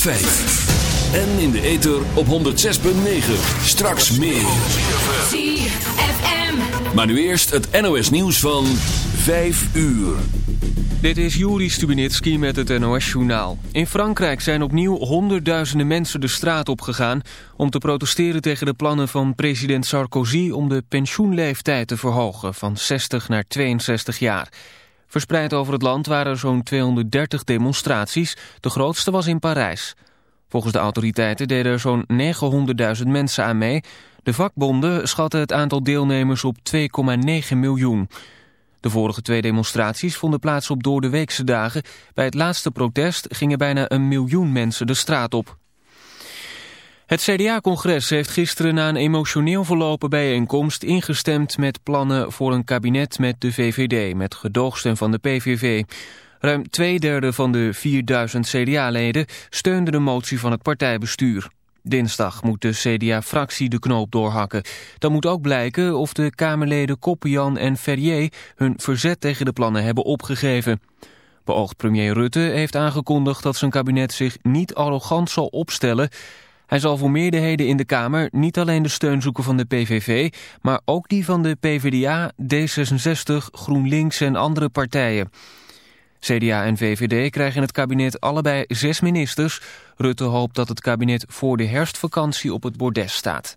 En in de ether op 106.9. Straks meer. ZFM. Maar nu eerst het NOS nieuws van 5 uur. Dit is Juri Stubenitski met het NOS-journaal. In Frankrijk zijn opnieuw honderdduizenden mensen de straat opgegaan... om te protesteren tegen de plannen van president Sarkozy... om de pensioenleeftijd te verhogen van 60 naar 62 jaar. Verspreid over het land waren er zo'n 230 demonstraties. De grootste was in Parijs. Volgens de autoriteiten deden er zo'n 900.000 mensen aan mee. De vakbonden schatten het aantal deelnemers op 2,9 miljoen. De vorige twee demonstraties vonden plaats op doordeweekse dagen. Bij het laatste protest gingen bijna een miljoen mensen de straat op. Het CDA-congres heeft gisteren na een emotioneel verlopen bijeenkomst ingestemd met plannen voor een kabinet met de VVD, met gedoogsteun van de PVV. Ruim twee derde van de 4000 CDA-leden steunde de motie van het partijbestuur. Dinsdag moet de CDA-fractie de knoop doorhakken. Dan moet ook blijken of de Kamerleden Koppian en Ferrier hun verzet tegen de plannen hebben opgegeven. Beoogd premier Rutte heeft aangekondigd dat zijn kabinet zich niet arrogant zal opstellen. Hij zal voor meerderheden in de Kamer niet alleen de steun zoeken van de PVV, maar ook die van de PvdA, D66, GroenLinks en andere partijen. CDA en VVD krijgen in het kabinet allebei zes ministers. Rutte hoopt dat het kabinet voor de herfstvakantie op het bordes staat.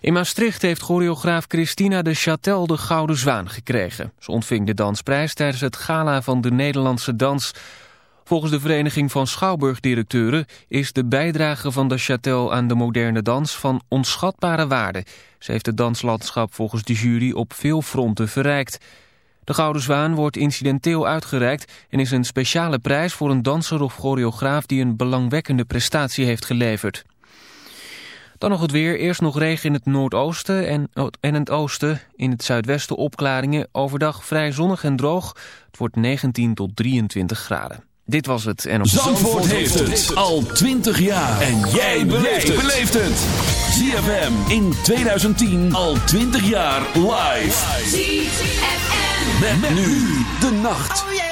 In Maastricht heeft choreograaf Christina de Châtel de Gouden Zwaan gekregen. Ze ontving de dansprijs tijdens het gala van de Nederlandse dans. Volgens de Vereniging van Schouwburgdirecteuren is de bijdrage van de Châtel aan de moderne dans van onschatbare waarde. Ze heeft het danslandschap volgens de jury op veel fronten verrijkt. De Gouden Zwaan wordt incidenteel uitgereikt en is een speciale prijs voor een danser of choreograaf die een belangwekkende prestatie heeft geleverd. Dan nog het weer. Eerst nog regen in het noordoosten en, en het oosten. In het zuidwesten opklaringen. Overdag vrij zonnig en droog. Het wordt 19 tot 23 graden. Dit was het. En op Zandvoort heeft het al 20 jaar. En jij beleeft het. ZFM in 2010 al 20 jaar live. ZFM. Met, nu de nacht. Oh, yeah.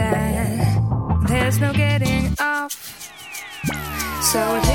that there's no getting off. So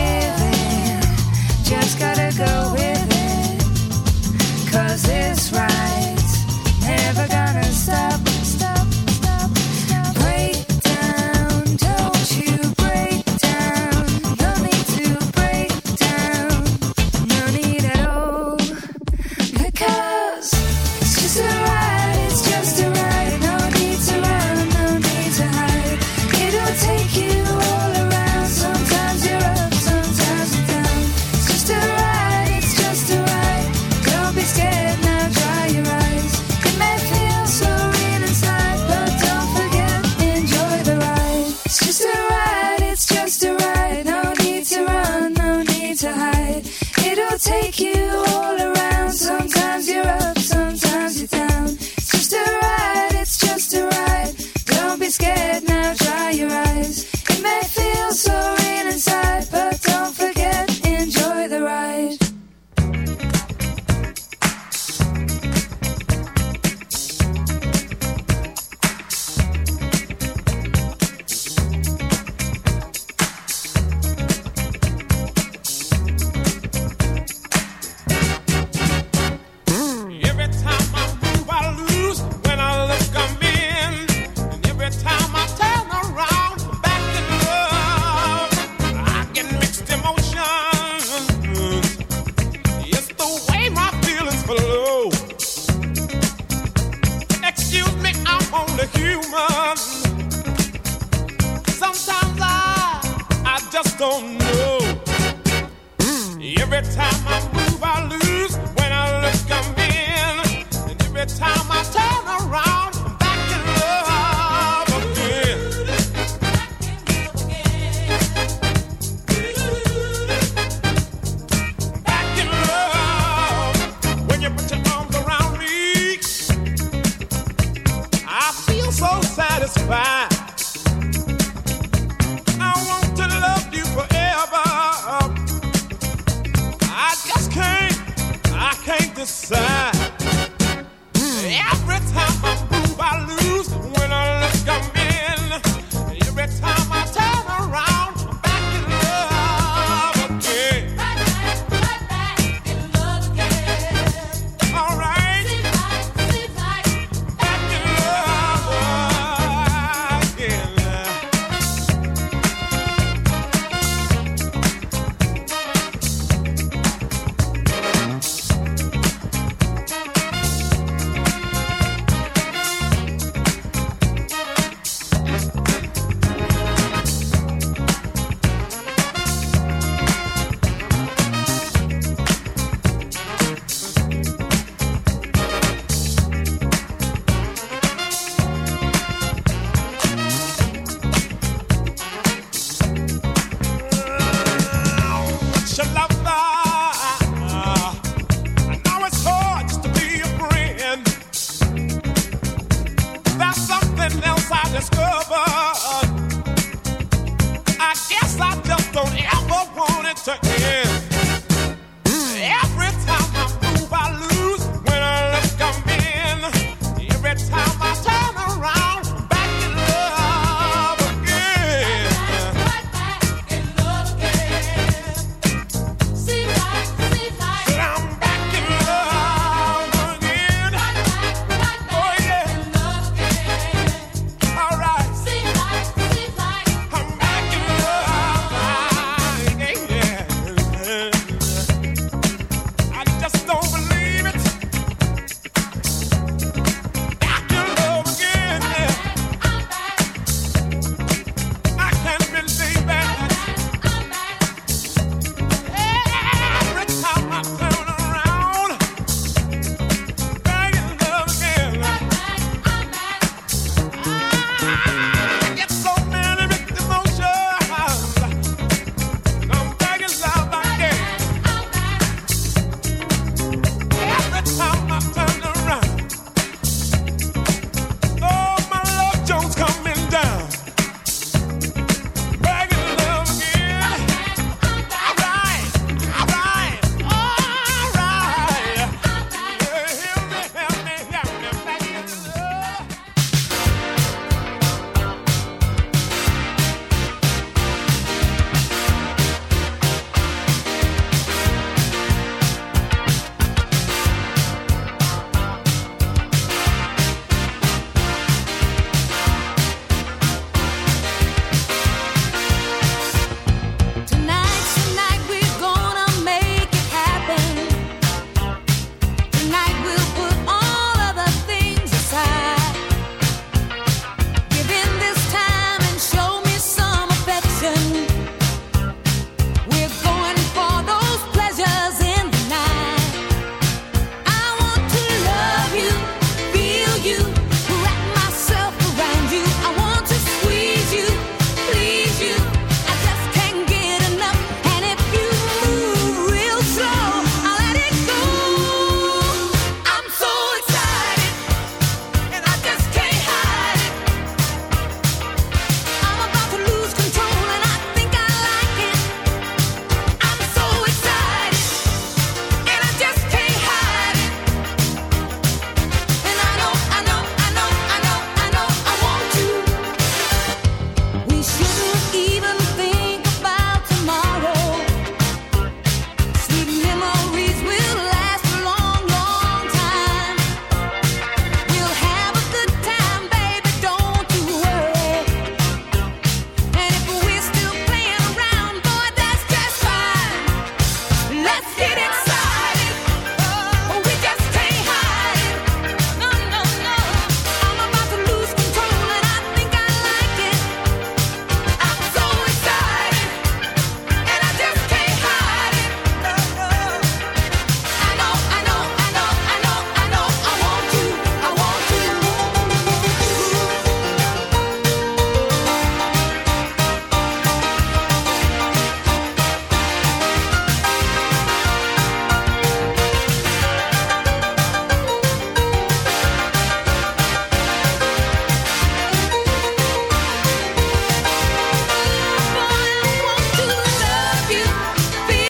human. Sometimes I, I just don't know. Hmm, every time I'm